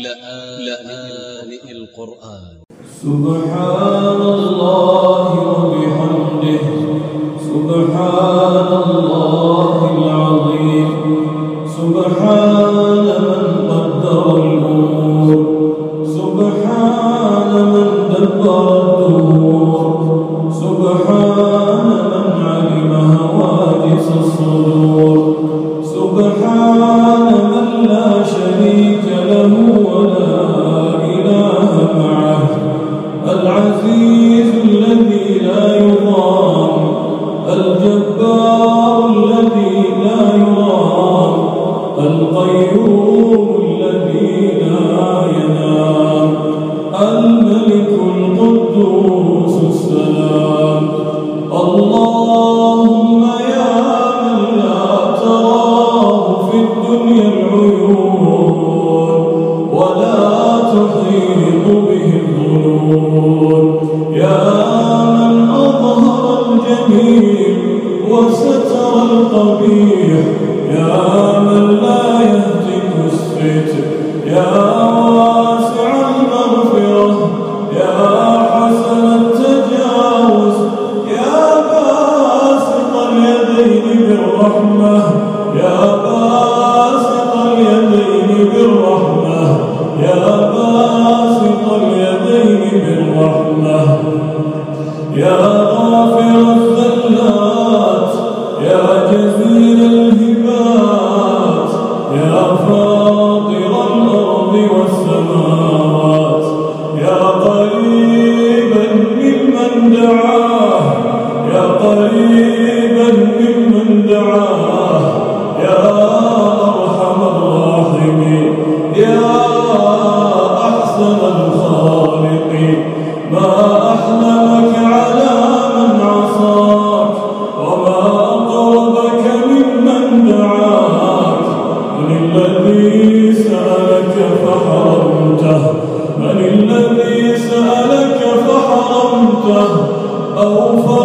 لآن القرآن. سبحان الله وبحمده سبحان الله العظيم سبحان من قدر الأمور سبحان من دبر الدور سبحان من علم هواجس الصدور سبحان من لا شريك my الذي سألك فحرمته. من الذي سألك فحرمته؟ أو فحرمته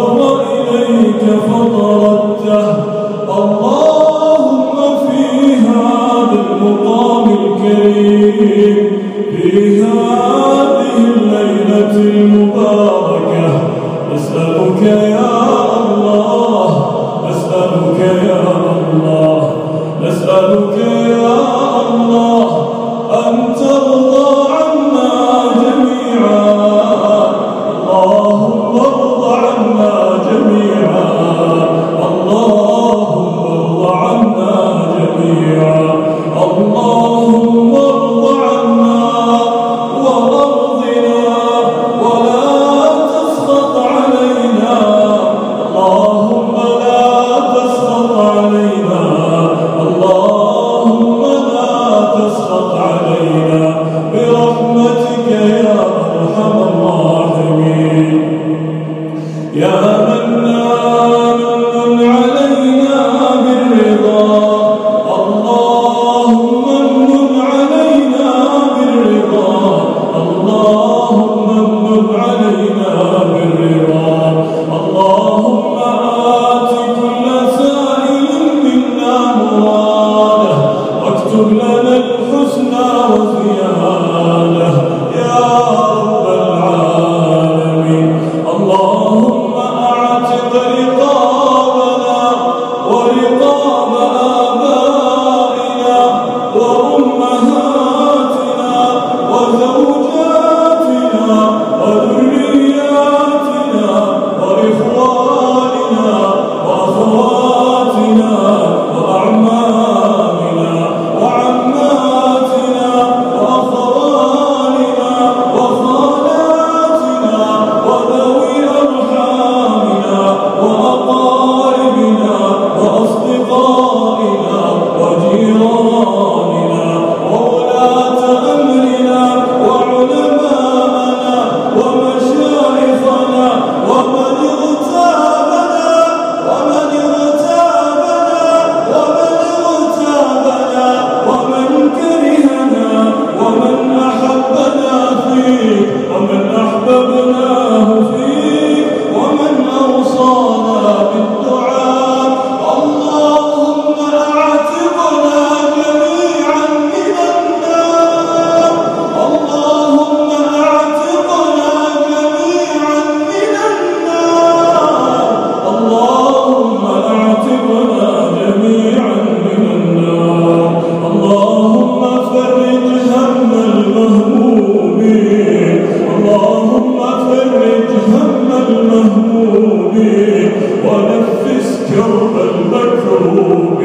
ونفس كرب المكروب.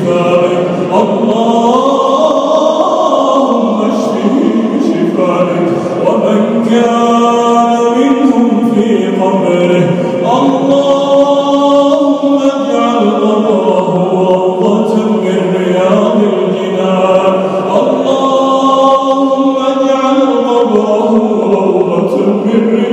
بشفائك اللهم اشفه بشفائك ومن كان منهم في قبره. اللهم اجعل قبره روضة من رياض الجنان اللهم اجعل قبره روضة من رياض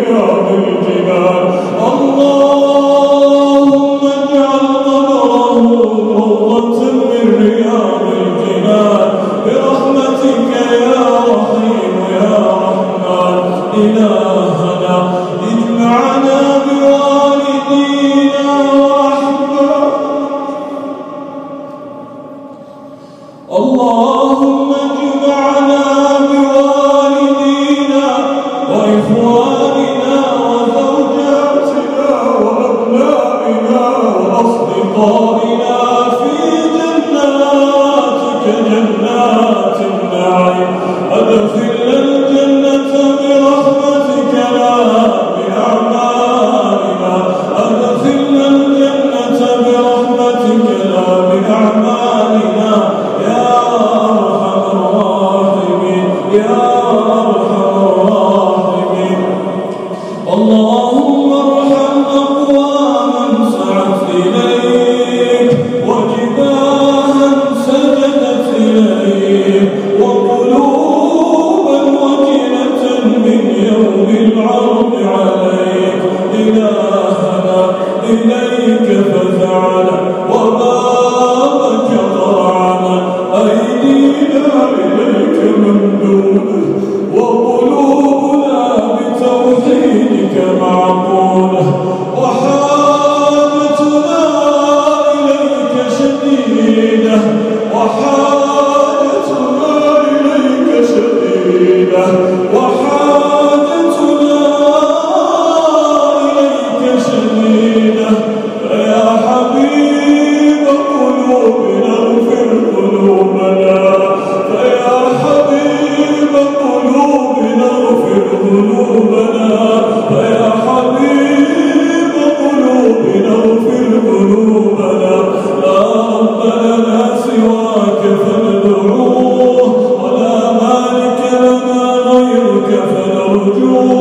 you.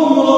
Oh.